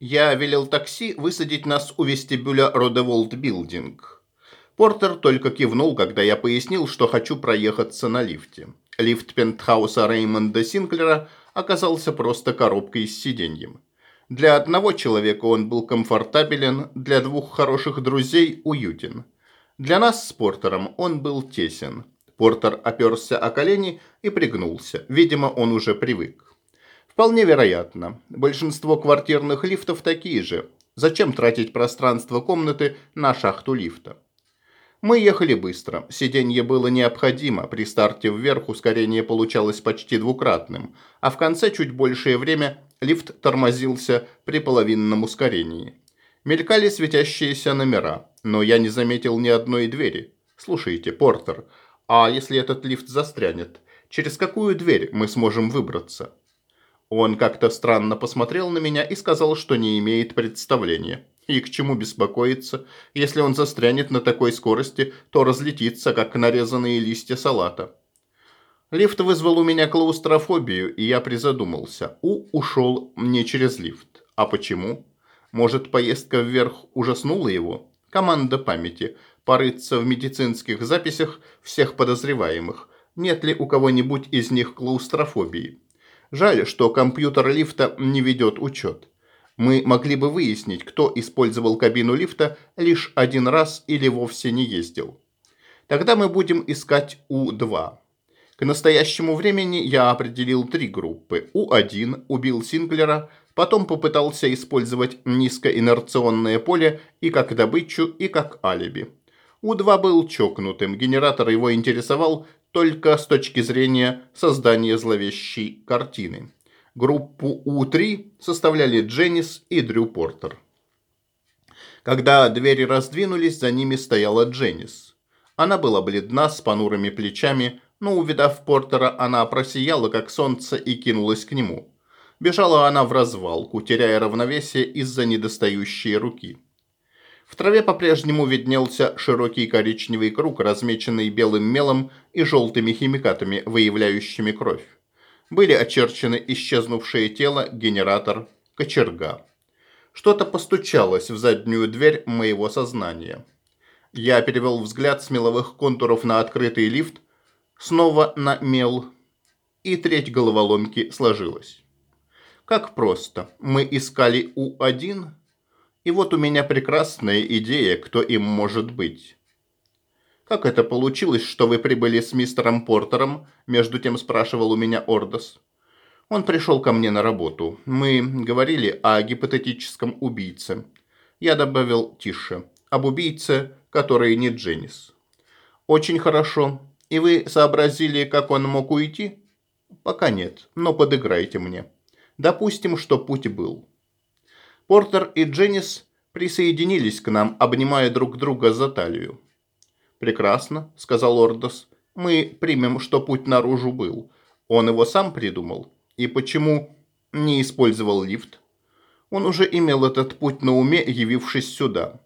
Я велел такси высадить нас у вестибюля Родеволт Билдинг. Портер только кивнул, когда я пояснил, что хочу проехаться на лифте. Лифт пентхауса Реймонда Синклера оказался просто коробкой с сиденьем. Для одного человека он был комфортабелен, для двух хороших друзей – уютен. Для нас с Портером он был тесен. Портер оперся о колени и пригнулся. Видимо, он уже привык. Вполне вероятно. Большинство квартирных лифтов такие же. Зачем тратить пространство комнаты на шахту лифта? Мы ехали быстро. Сиденье было необходимо. При старте вверх ускорение получалось почти двукратным. А в конце чуть большее время лифт тормозился при половинном ускорении. Мелькали светящиеся номера, но я не заметил ни одной двери. Слушайте, Портер, а если этот лифт застрянет? Через какую дверь мы сможем выбраться? Он как-то странно посмотрел на меня и сказал, что не имеет представления. И к чему беспокоиться? Если он застрянет на такой скорости, то разлетится, как нарезанные листья салата. Лифт вызвал у меня клаустрофобию, и я призадумался. У ушел не через лифт. А почему? Может, поездка вверх ужаснула его? Команда памяти. Порыться в медицинских записях всех подозреваемых. Нет ли у кого-нибудь из них клаустрофобии? Жаль, что компьютер лифта не ведет учет. Мы могли бы выяснить, кто использовал кабину лифта лишь один раз или вовсе не ездил. Тогда мы будем искать У-2. К настоящему времени я определил три группы. У-1 убил Синглера, потом попытался использовать низкоинерционное поле и как добычу, и как алиби. У-2 был чокнутым, генератор его интересовал только с точки зрения создания зловещей картины. Группу У-3 составляли Дженнис и Дрю Портер. Когда двери раздвинулись, за ними стояла Дженнис. Она была бледна, с понурыми плечами, но, увидав Портера, она просияла, как солнце, и кинулась к нему. Бежала она в развалку, теряя равновесие из-за недостающей руки. В траве по-прежнему виднелся широкий коричневый круг, размеченный белым мелом и желтыми химикатами, выявляющими кровь. Были очерчены исчезнувшее тело, генератор, кочерга. Что-то постучалось в заднюю дверь моего сознания. Я перевел взгляд с меловых контуров на открытый лифт, снова на мел, и треть головоломки сложилась. Как просто. Мы искали У-1, и вот у меня прекрасная идея, кто им может быть. «Как это получилось, что вы прибыли с мистером Портером?» Между тем спрашивал у меня Ордос. Он пришел ко мне на работу. Мы говорили о гипотетическом убийце. Я добавил тише. Об убийце, который не Дженнис. Очень хорошо. И вы сообразили, как он мог уйти? Пока нет, но подыграйте мне. Допустим, что путь был. Портер и Дженнис присоединились к нам, обнимая друг друга за талию. «Прекрасно», – сказал Ордос. «Мы примем, что путь наружу был. Он его сам придумал. И почему не использовал лифт? Он уже имел этот путь на уме, явившись сюда.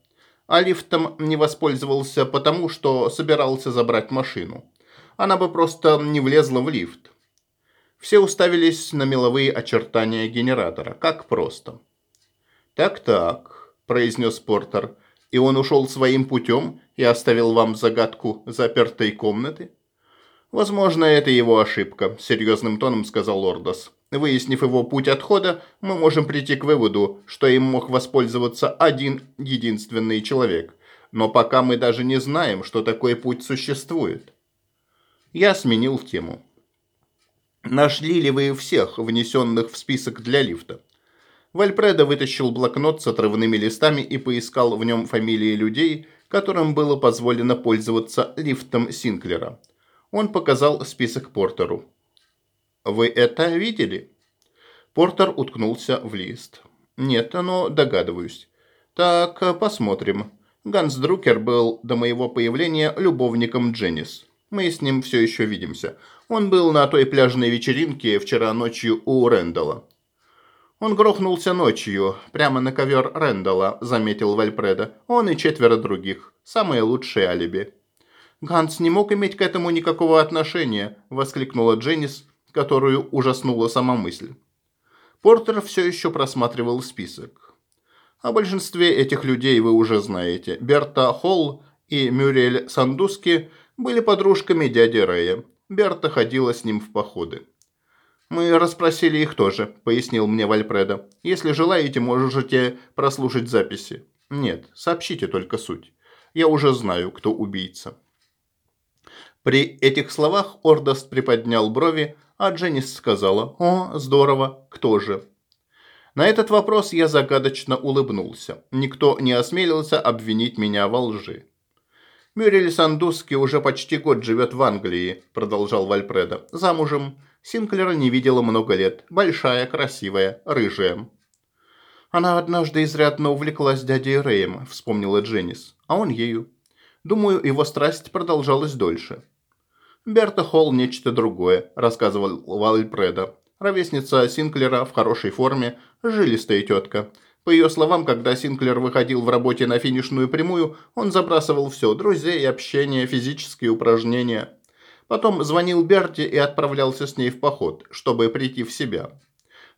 А лифтом не воспользовался потому, что собирался забрать машину. Она бы просто не влезла в лифт. Все уставились на меловые очертания генератора. Как просто. «Так-так», – произнес Портер, – «и он ушел своим путем и оставил вам загадку запертой комнаты?» «Возможно, это его ошибка», – серьезным тоном сказал Ордос. «Выяснив его путь отхода, мы можем прийти к выводу, что им мог воспользоваться один единственный человек. Но пока мы даже не знаем, что такой путь существует». Я сменил тему. «Нашли ли вы всех, внесенных в список для лифта?» Вальпредо вытащил блокнот с отрывными листами и поискал в нем фамилии людей, которым было позволено пользоваться лифтом Синклера. Он показал список Портеру. «Вы это видели?» Портер уткнулся в лист. «Нет, но догадываюсь. Так, посмотрим. Ганс Друкер был до моего появления любовником Дженнис. Мы с ним все еще видимся. Он был на той пляжной вечеринке вчера ночью у Рэндалла. «Он грохнулся ночью, прямо на ковер Рэндалла», – заметил Вальпреда. «Он и четверо других. Самые лучшие алиби». «Ганс не мог иметь к этому никакого отношения», – воскликнула Дженнис, которую ужаснула сама мысль. Портер все еще просматривал список. О большинстве этих людей вы уже знаете. Берта Холл и Мюрель Сандуски были подружками дяди Рэя. Берта ходила с ним в походы. «Мы расспросили их тоже», – пояснил мне Вальпредо. «Если желаете, можете прослушать записи». «Нет, сообщите только суть. Я уже знаю, кто убийца». При этих словах Ордост приподнял брови, а Дженнис сказала «О, здорово, кто же?» На этот вопрос я загадочно улыбнулся. Никто не осмелился обвинить меня во лжи. «Мюрель Сандуски уже почти год живет в Англии», – продолжал Вальпредо. «Замужем. Синклера не видела много лет. Большая, красивая, рыжая». «Она однажды изрядно увлеклась дядей Рэем», – вспомнила Дженнис. «А он ею. Думаю, его страсть продолжалась дольше». «Берта Холл – нечто другое», – рассказывал Вальпредо. Ровесница Синклера в хорошей форме, жилистая тетка. По ее словам, когда Синклер выходил в работе на финишную прямую, он забрасывал все – друзей, общение, физические упражнения. Потом звонил Берти и отправлялся с ней в поход, чтобы прийти в себя.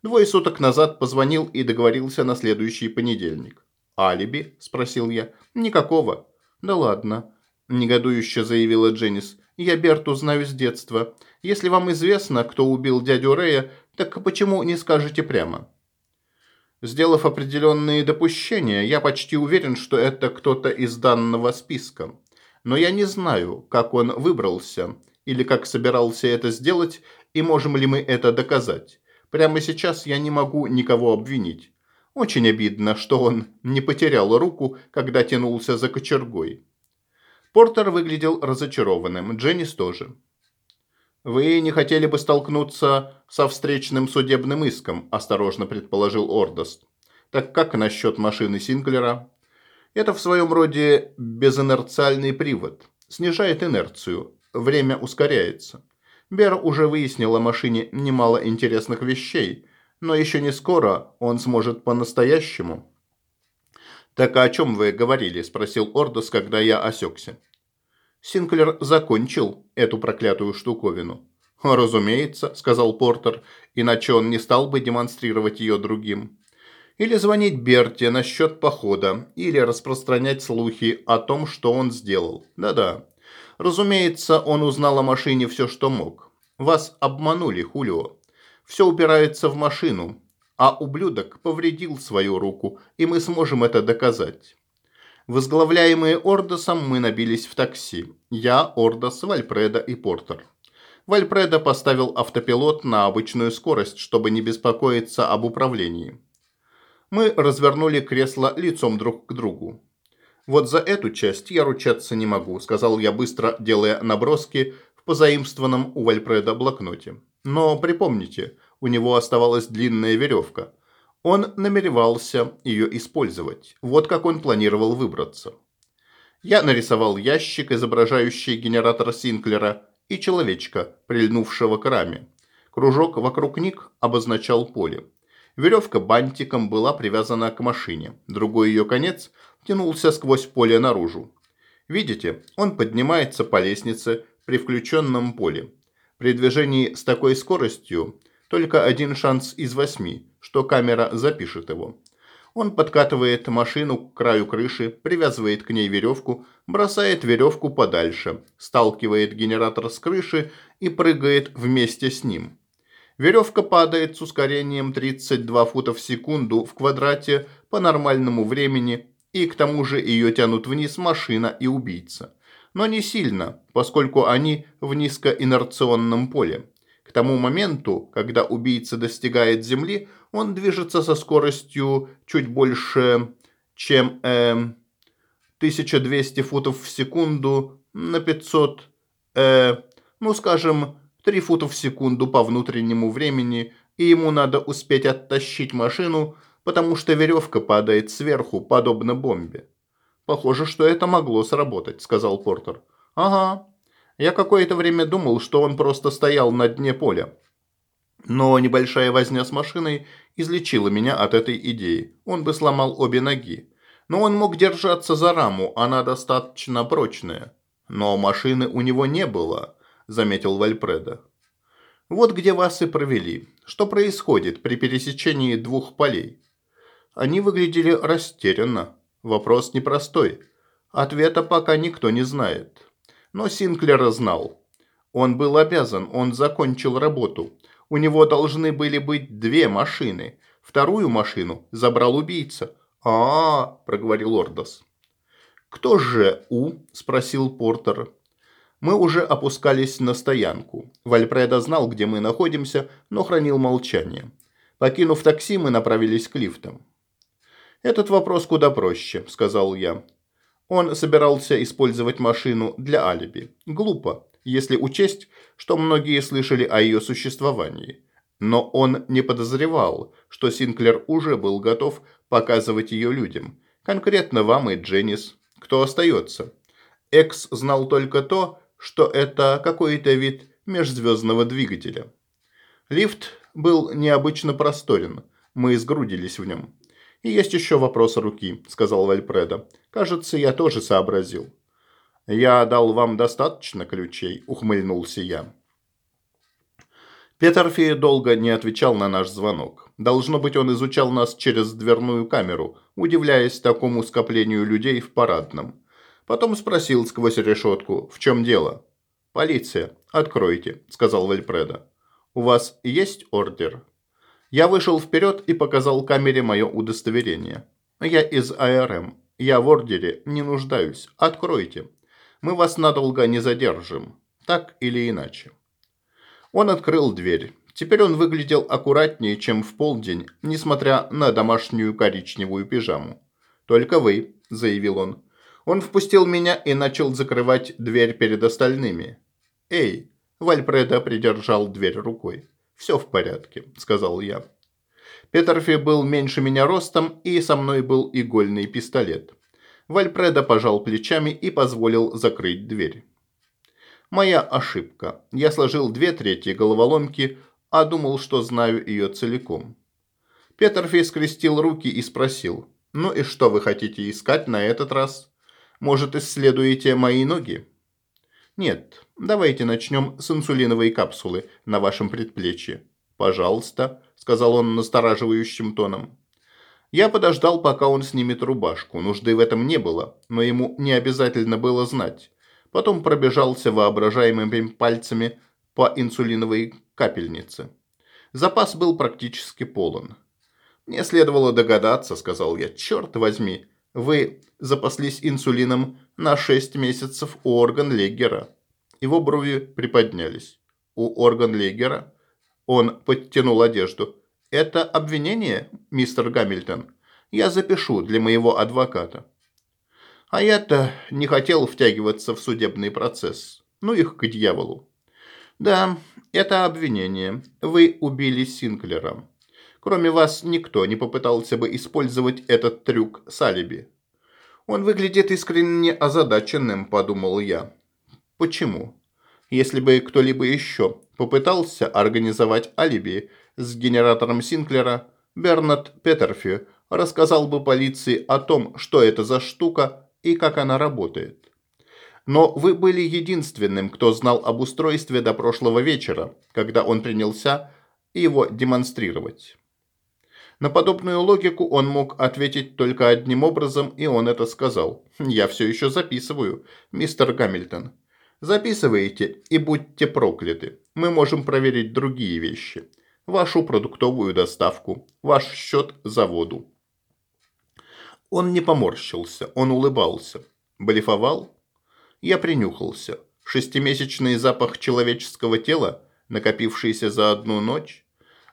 Двое суток назад позвонил и договорился на следующий понедельник. «Алиби?» – спросил я. «Никакого». «Да ладно», – негодующе заявила Дженнис. «Я Берту знаю с детства. Если вам известно, кто убил дядю Рэя, так почему не скажете прямо? Сделав определенные допущения, я почти уверен, что это кто-то из данного списка. Но я не знаю, как он выбрался или как собирался это сделать, и можем ли мы это доказать. Прямо сейчас я не могу никого обвинить. Очень обидно, что он не потерял руку, когда тянулся за кочергой. Портер выглядел разочарованным, Дженнис тоже. «Вы не хотели бы столкнуться со встречным судебным иском», – осторожно предположил Ордост. «Так как насчет машины Синклера?» «Это в своем роде безинерциальный привод. Снижает инерцию. Время ускоряется. Бер уже выяснил о машине немало интересных вещей, но еще не скоро он сможет по-настоящему». «Так о чем вы говорили?» – спросил Ордос, когда я осекся. Синклер закончил эту проклятую штуковину. «Разумеется», – сказал Портер, – «иначе он не стал бы демонстрировать ее другим». Или звонить Берте насчет похода, или распространять слухи о том, что он сделал. Да-да. Разумеется, он узнал о машине все, что мог. Вас обманули, Хулио. Все упирается в машину, а ублюдок повредил свою руку, и мы сможем это доказать. Возглавляемые Ордосом мы набились в такси. Я, Ордос, Вальпреда и Портер. Вальпреда поставил автопилот на обычную скорость, чтобы не беспокоиться об управлении. Мы развернули кресло лицом друг к другу. «Вот за эту часть я ручаться не могу», – сказал я быстро, делая наброски в позаимствованном у Вальпреда блокноте. «Но припомните, у него оставалась длинная веревка. Он намеревался ее использовать. Вот как он планировал выбраться. Я нарисовал ящик, изображающий генератор Синклера, и человечка, прильнувшего к раме. Кружок вокруг них обозначал поле. Веревка бантиком была привязана к машине. Другой ее конец тянулся сквозь поле наружу. Видите, он поднимается по лестнице при включенном поле. При движении с такой скоростью только один шанс из восьми, что камера запишет его. Он подкатывает машину к краю крыши, привязывает к ней веревку, бросает веревку подальше, сталкивает генератор с крыши и прыгает вместе с ним. Веревка падает с ускорением 32 фута в секунду в квадрате по нормальному времени, и к тому же ее тянут вниз машина и убийца. Но не сильно, поскольку они в низкоинерционном поле. К тому моменту, когда убийца достигает земли, он движется со скоростью чуть больше, чем э, 1200 футов в секунду на 500, э, ну скажем, 3 фута в секунду по внутреннему времени, и ему надо успеть оттащить машину, потому что веревка падает сверху, подобно бомбе. «Похоже, что это могло сработать», – сказал Портер. «Ага, я какое-то время думал, что он просто стоял на дне поля. Но небольшая возня с машиной излечила меня от этой идеи. Он бы сломал обе ноги. Но он мог держаться за раму, она достаточно прочная. Но машины у него не было, заметил Вальпреда. Вот где вас и провели. Что происходит при пересечении двух полей? Они выглядели растерянно. Вопрос непростой. Ответа пока никто не знает. Но Синклер знал. Он был обязан, он закончил работу. У него должны были быть две машины. Вторую машину забрал убийца. а, -а, -а проговорил Ордос. «Кто же У?» – спросил Портер. Мы уже опускались на стоянку. Вальпредо знал, где мы находимся, но хранил молчание. Покинув такси, мы направились к лифтам. «Этот вопрос куда проще», – сказал я. Он собирался использовать машину для алиби. Глупо, если учесть, что многие слышали о ее существовании. Но он не подозревал, что Синклер уже был готов показывать ее людям. Конкретно вам и Дженнис. Кто остается? Экс знал только то, что это какой-то вид межзвездного двигателя. Лифт был необычно просторен. Мы сгрудились в нем. «И есть еще вопрос руки», – сказал Вальпредо. «Кажется, я тоже сообразил». «Я дал вам достаточно ключей», – ухмыльнулся я. Петерфи долго не отвечал на наш звонок. Должно быть, он изучал нас через дверную камеру, удивляясь такому скоплению людей в парадном. Потом спросил сквозь решетку, в чем дело. «Полиция, откройте», – сказал Вальпредо. «У вас есть ордер?» Я вышел вперед и показал камере мое удостоверение. «Я из АРМ. Я в ордере не нуждаюсь. Откройте. Мы вас надолго не задержим. Так или иначе». Он открыл дверь. Теперь он выглядел аккуратнее, чем в полдень, несмотря на домашнюю коричневую пижаму. «Только вы», – заявил он. Он впустил меня и начал закрывать дверь перед остальными. «Эй!» – Вальпредо придержал дверь рукой. «Все в порядке», – сказал я. Петерфи был меньше меня ростом, и со мной был игольный пистолет. Вальпредо пожал плечами и позволил закрыть дверь. Моя ошибка. Я сложил две трети головоломки, а думал, что знаю ее целиком. Петерфи скрестил руки и спросил, «Ну и что вы хотите искать на этот раз?» Может, исследуете мои ноги? Нет, давайте начнем с инсулиновой капсулы на вашем предплечье. Пожалуйста, сказал он настораживающим тоном. Я подождал, пока он снимет рубашку. Нужды в этом не было, но ему не обязательно было знать. Потом пробежался воображаемыми пальцами по инсулиновой капельнице. Запас был практически полон. «Мне следовало догадаться», — сказал я. «Черт возьми, вы запаслись инсулином на 6 месяцев у орган-леггера. Его брови приподнялись. У орган-леггера? Он подтянул одежду. Это обвинение, мистер Гамильтон? Я запишу для моего адвоката. А я-то не хотел втягиваться в судебный процесс. Ну их к дьяволу. Да, это обвинение. Вы убили Синклера. Кроме вас никто не попытался бы использовать этот трюк с алиби. Он выглядит искренне озадаченным, подумал я. Почему? Если бы кто-либо еще попытался организовать алиби с генератором Синклера, Бернард Петерфи рассказал бы полиции о том, что это за штука и как она работает. Но вы были единственным, кто знал об устройстве до прошлого вечера, когда он принялся его демонстрировать. На подобную логику он мог ответить только одним образом, и он это сказал. «Я все еще записываю, мистер Гамильтон». «Записывайте и будьте прокляты. Мы можем проверить другие вещи. Вашу продуктовую доставку, ваш счет за воду». Он не поморщился, он улыбался. Блефовал? Я принюхался. Шестимесячный запах человеческого тела, накопившийся за одну ночь?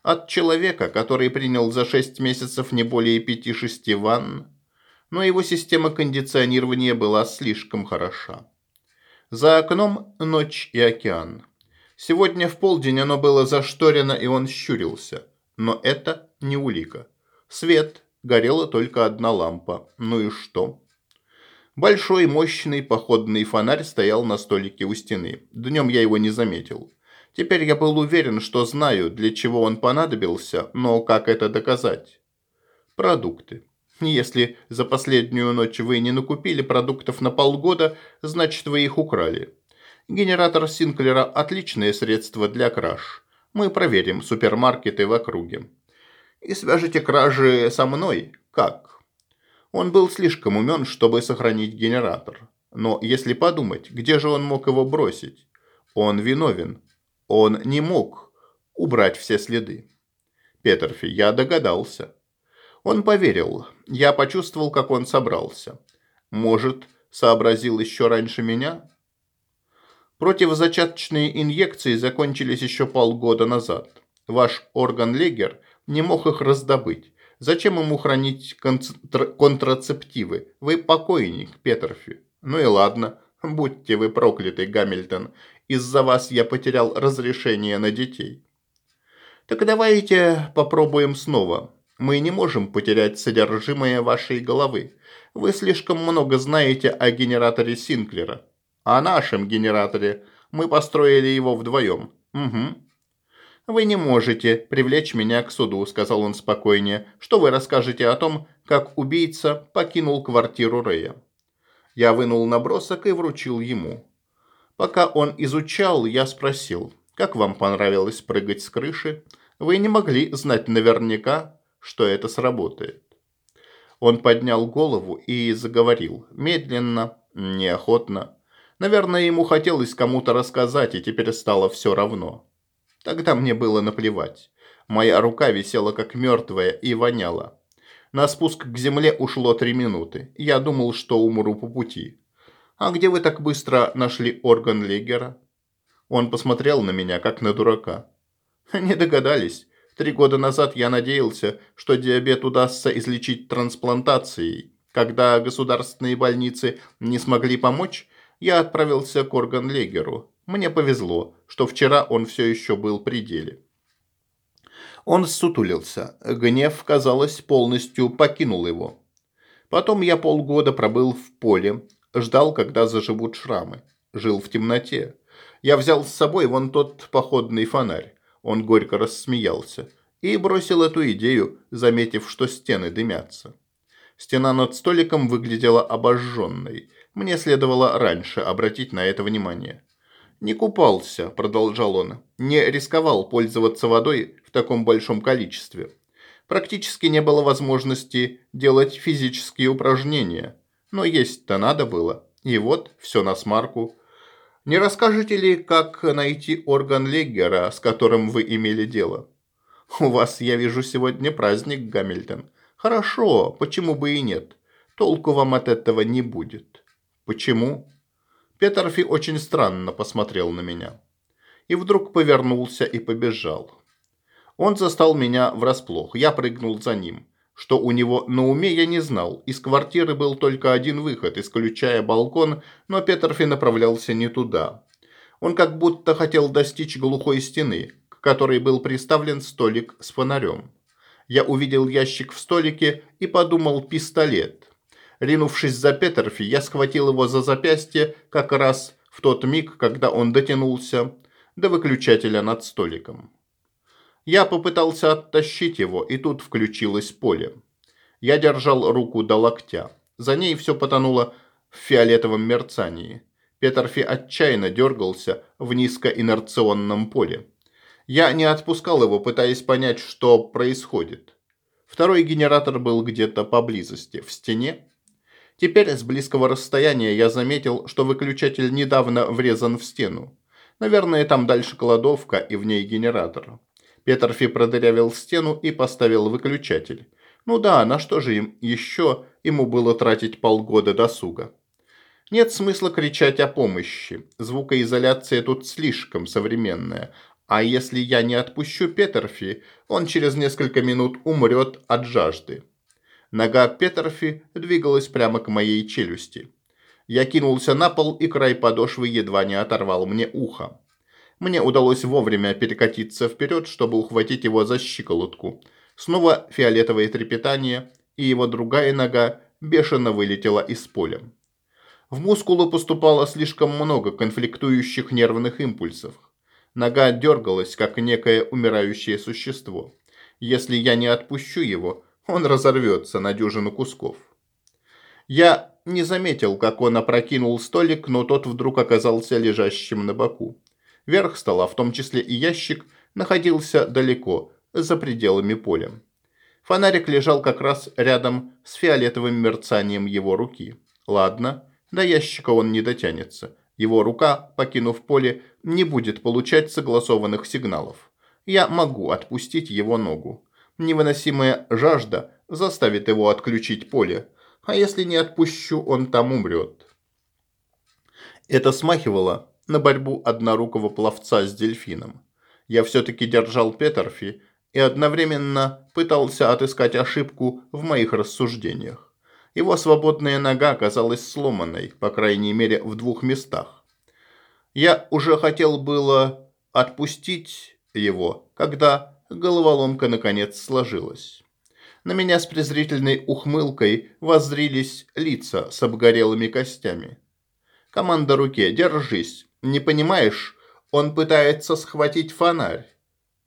От человека, который принял за 6 месяцев не более 5-6 ванн, но его система кондиционирования была слишком хороша. За окном ночь и океан. Сегодня в полдень оно было зашторено, и он щурился. Но это не улика. Свет. Горела только одна лампа. Ну и что? Большой мощный походный фонарь стоял на столике у стены. Днем я его не заметил. Теперь я был уверен, что знаю, для чего он понадобился, но как это доказать? Продукты. Если за последнюю ночь вы не накупили продуктов на полгода, значит вы их украли. Генератор Синклера – отличное средство для краж. Мы проверим супермаркеты в округе. И свяжите кражи со мной. Как? Он был слишком умен, чтобы сохранить генератор. Но если подумать, где же он мог его бросить? Он виновен. Он не мог убрать все следы. Петерфи, я догадался. Он поверил. Я почувствовал, как он собрался. Может, сообразил еще раньше меня? Противозачаточные инъекции закончились еще полгода назад. Ваш орган Легер не мог их раздобыть. Зачем ему хранить контрацептивы? Вы покойник, Петерфи. Ну и ладно, будьте вы прокляты, Гамильтон. Из-за вас я потерял разрешение на детей. Так давайте попробуем снова. Мы не можем потерять содержимое вашей головы. Вы слишком много знаете о генераторе Синклера. О нашем генераторе. Мы построили его вдвоем. Угу. «Вы не можете привлечь меня к суду», – сказал он спокойнее. «Что вы расскажете о том, как убийца покинул квартиру Рэя?» Я вынул набросок и вручил ему. Пока он изучал, я спросил, «Как вам понравилось прыгать с крыши? Вы не могли знать наверняка, что это сработает». Он поднял голову и заговорил, медленно, неохотно. Наверное, ему хотелось кому-то рассказать, и теперь стало все равно. Тогда мне было наплевать. Моя рука висела как мертвая и воняла. На спуск к земле ушло три минуты. Я думал, что умру по пути. «А где вы так быстро нашли орган Легера?» Он посмотрел на меня, как на дурака. «Не догадались. Три года назад я надеялся, что диабет удастся излечить трансплантацией. Когда государственные больницы не смогли помочь, я отправился к орган Легеру. Мне повезло, что вчера он все еще был при деле. Он ссутулился. Гнев, казалось, полностью покинул его. Потом я полгода пробыл в поле, ждал, когда заживут шрамы. Жил в темноте. Я взял с собой вон тот походный фонарь. Он горько рассмеялся и бросил эту идею, заметив, что стены дымятся. Стена над столиком выглядела обожженной. Мне следовало раньше обратить на это внимание. «Не купался», – продолжал он. «Не рисковал пользоваться водой в таком большом количестве. Практически не было возможности делать физические упражнения. Но есть-то надо было. И вот, все на смарку. Не расскажете ли, как найти орган Леггера, с которым вы имели дело?» «У вас, я вижу, сегодня праздник, Гамильтон. Хорошо, почему бы и нет? Толку вам от этого не будет». «Почему?» Петерфи очень странно посмотрел на меня. И вдруг повернулся и побежал. Он застал меня врасплох, я прыгнул за ним. Что у него на уме, я не знал. Из квартиры был только один выход, исключая балкон, но Петерфи направлялся не туда. Он как будто хотел достичь глухой стены, к которой был приставлен столик с фонарем. Я увидел ящик в столике и подумал «пистолет». Ринувшись за Петерфи, я схватил его за запястье как раз в тот миг, когда он дотянулся до выключателя над столиком. Я попытался оттащить его, и тут включилось поле. Я держал руку до локтя. За ней все потонуло в фиолетовом мерцании. Петерфи отчаянно дергался в низкоинерционном поле. Я не отпускал его, пытаясь понять, что происходит. Второй генератор был где-то поблизости, в стене, Теперь с близкого расстояния я заметил, что выключатель недавно врезан в стену. Наверное, там дальше кладовка и в ней генератор. Петерфи продырявил стену и поставил выключатель. Ну да, на что же им еще ему было тратить полгода досуга? Нет смысла кричать о помощи. Звукоизоляция тут слишком современная. А если я не отпущу Петерфи, он через несколько минут умрет от жажды. Нога Петерфи двигалась прямо к моей челюсти. Я кинулся на пол, и край подошвы едва не оторвал мне ухо. Мне удалось вовремя перекатиться вперед, чтобы ухватить его за щиколотку. Снова фиолетовое трепетание, и его другая нога бешено вылетела из поля. В мускулы поступало слишком много конфликтующих нервных импульсов. Нога дергалась, как некое умирающее существо. Если я не отпущу его, он разорвется на дюжину кусков. Я не заметил, как он опрокинул столик, но тот вдруг оказался лежащим на боку. Верх стола, в том числе и ящик, находился далеко, за пределами поля. Фонарик лежал как раз рядом с фиолетовым мерцанием его руки. Ладно, до ящика он не дотянется. Его рука, покинув поле, не будет получать согласованных сигналов. Я могу отпустить его ногу. Невыносимая жажда заставит его отключить поле, а если не отпущу, он там умрет. Это смахивало на борьбу однорукого пловца с дельфином. Я все-таки держал Петерфи и одновременно пытался отыскать ошибку в моих рассуждениях. Его свободная нога казалась сломанной, по крайней мере, в двух местах. Я уже хотел было отпустить его, когда головоломка наконец сложилась. На меня с презрительной ухмылкой воззрились лица с обгорелыми костями. Команда руке, держись. Не понимаешь, он пытается схватить фонарь.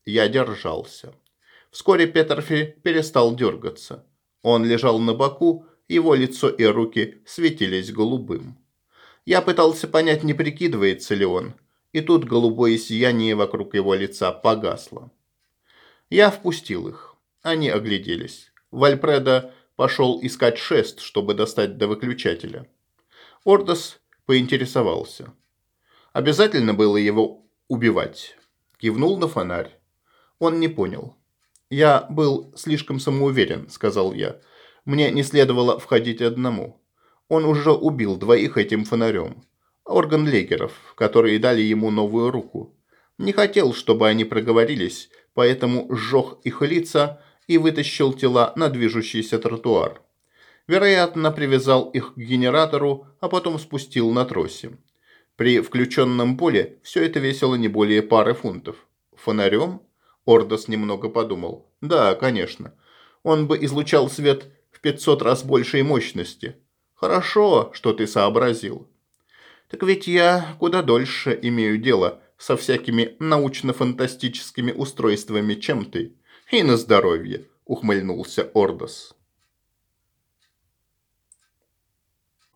Я держался. Вскоре Петерфи перестал дергаться. Он лежал на боку, его лицо и руки светились голубым. Я пытался понять, не прикидывается ли он, и тут голубое сияние вокруг его лица погасло. Я впустил их. Они огляделись. Вальпреда пошел искать шест, чтобы достать до выключателя. Ордос поинтересовался. Обязательно было его убивать. Кивнул на фонарь. Он не понял. «Я был слишком самоуверен», — сказал я. «Мне не следовало входить одному. Он уже убил двоих этим фонарем. Орган Легеров, которые дали ему новую руку. Не хотел, чтобы они проговорились, поэтому сжег их лица и вытащил тела на движущийся тротуар. Вероятно, привязал их к генератору, а потом спустил на тросе. При включенном поле все это весило не более пары фунтов. Фонарем? Ордос немного подумал. Да, конечно. Он бы излучал свет в 500 раз большей мощности. Хорошо, что ты сообразил. Так ведь я куда дольше имею дело со всякими научно-фантастическими устройствами, чем ты. И на здоровье, ухмыльнулся Ордос.